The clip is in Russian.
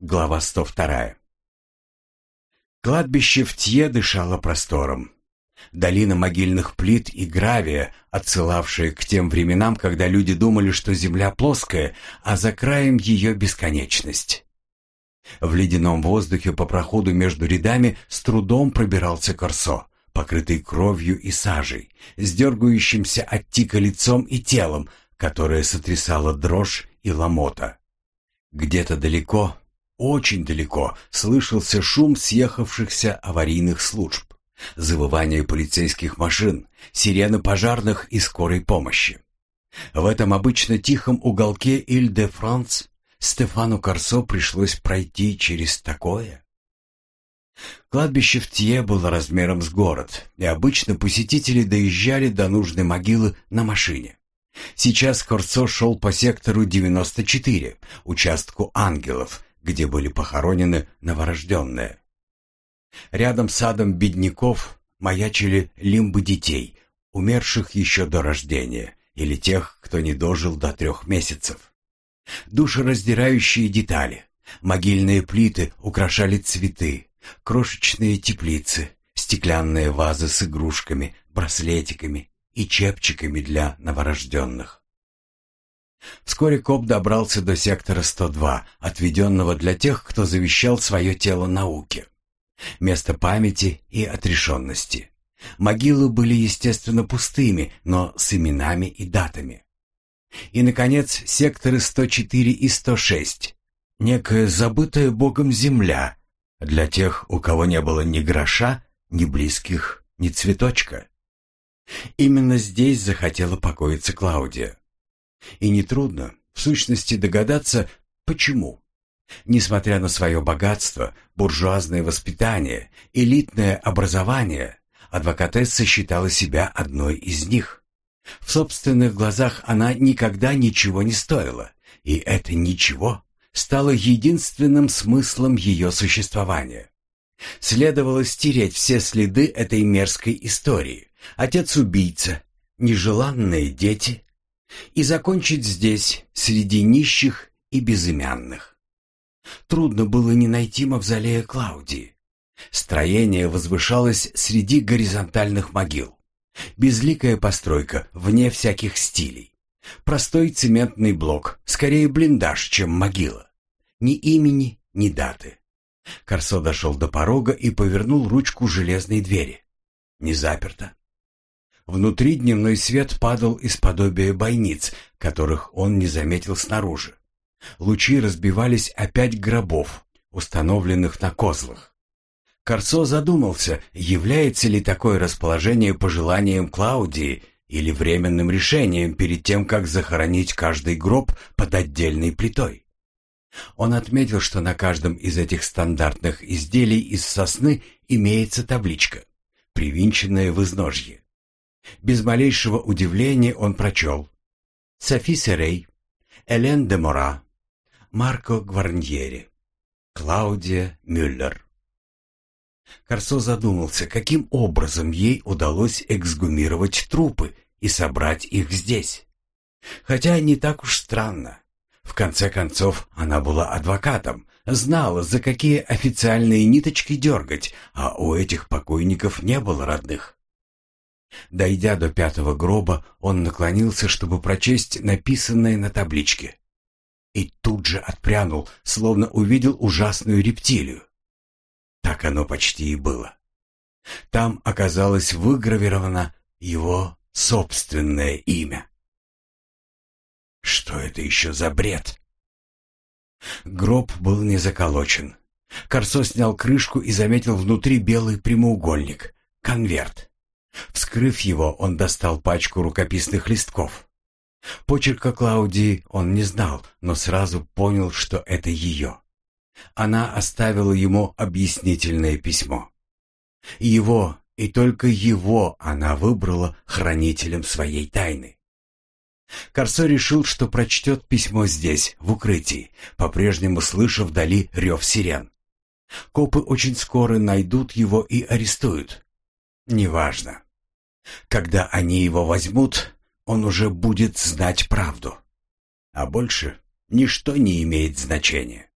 Глава 102. Кладбище в Тье дышало простором. Долина могильных плит и гравия, отсылавшая к тем временам, когда люди думали, что земля плоская, а за краем ее бесконечность. В ледяном воздухе по проходу между рядами с трудом пробирался Корсо, покрытый кровью и сажей, с дергающимся от тика лицом и телом, которое сотрясало дрожь и ломота. Где-то далеко очень далеко слышался шум съехавшихся аварийных служб, завывание полицейских машин, сирены пожарных и скорой помощи. В этом обычно тихом уголке Иль-де-Франц Стефану Корсо пришлось пройти через такое. Кладбище в Тье было размером с город, и обычно посетители доезжали до нужной могилы на машине. Сейчас Корсо шел по сектору 94, участку ангелов, где были похоронены новорожденные. Рядом с садом бедняков маячили лимбы детей, умерших еще до рождения, или тех, кто не дожил до трех месяцев. Душераздирающие детали. Могильные плиты украшали цветы, крошечные теплицы, стеклянные вазы с игрушками, браслетиками и чепчиками для новорожденных. Вскоре коп добрался до сектора 102, отведенного для тех, кто завещал свое тело науке. Место памяти и отрешенности. Могилы были, естественно, пустыми, но с именами и датами. И, наконец, секторы 104 и 106. Некая забытая Богом земля для тех, у кого не было ни гроша, ни близких, ни цветочка. Именно здесь захотела покоиться Клаудия. И нетрудно, в сущности, догадаться, почему. Несмотря на свое богатство, буржуазное воспитание, элитное образование, адвокатесса считала себя одной из них. В собственных глазах она никогда ничего не стоила, и это ничего стало единственным смыслом ее существования. Следовало стереть все следы этой мерзкой истории. Отец-убийца, нежеланные дети, и закончить здесь, среди нищих и безымянных. Трудно было не найти мавзолея Клаудии. Строение возвышалось среди горизонтальных могил. Безликая постройка, вне всяких стилей. Простой цементный блок, скорее блиндаж, чем могила. Ни имени, ни даты. Корсо дошел до порога и повернул ручку железной двери. Не заперто. Внутри дневной свет падал из подобия бойниц, которых он не заметил снаружи. Лучи разбивались опять гробов, установленных на козлах. Корсо задумался, является ли такое расположение пожеланием Клаудии или временным решением перед тем, как захоронить каждый гроб под отдельной плитой. Он отметил, что на каждом из этих стандартных изделий из сосны имеется табличка, привинченная в изножье. Без малейшего удивления он прочел. Софи Серей, Элен де Мора, Марко Гварньери, Клаудия Мюллер. Корсо задумался, каким образом ей удалось эксгумировать трупы и собрать их здесь. Хотя не так уж странно. В конце концов, она была адвокатом, знала, за какие официальные ниточки дергать, а у этих покойников не было родных. Дойдя до пятого гроба, он наклонился, чтобы прочесть написанное на табличке. И тут же отпрянул, словно увидел ужасную рептилию. Так оно почти и было. Там оказалось выгравировано его собственное имя. Что это еще за бред? Гроб был не заколочен. Корсо снял крышку и заметил внутри белый прямоугольник — конверт. Вскрыв его, он достал пачку рукописных листков. Почерка Клаудии он не знал, но сразу понял, что это ее. Она оставила ему объяснительное письмо. Его и только его она выбрала хранителем своей тайны. Корсо решил, что прочтет письмо здесь, в укрытии, по-прежнему слыша вдали рев сирен. Копы очень скоро найдут его и арестуют. Неважно. Когда они его возьмут, он уже будет знать правду. А больше ничто не имеет значения.